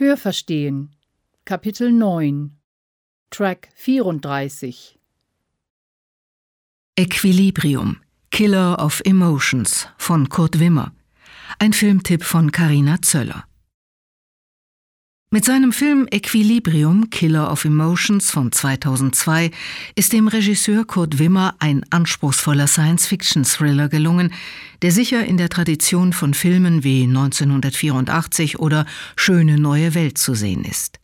Hörverstehen Kapitel 9 Track 34 Equilibrium Killer of Emotions von Kurt Wimmer. Ein Filmtipp von Carina Zöller. Mit seinem Film Equilibrium Killer of Emotions von 2002 ist dem Regisseur Kurt Wimmer ein anspruchsvoller Science-Fiction-Thriller gelungen, der sicher in der Tradition von Filmen wie 1984 oder Schöne neue Welt zu sehen ist.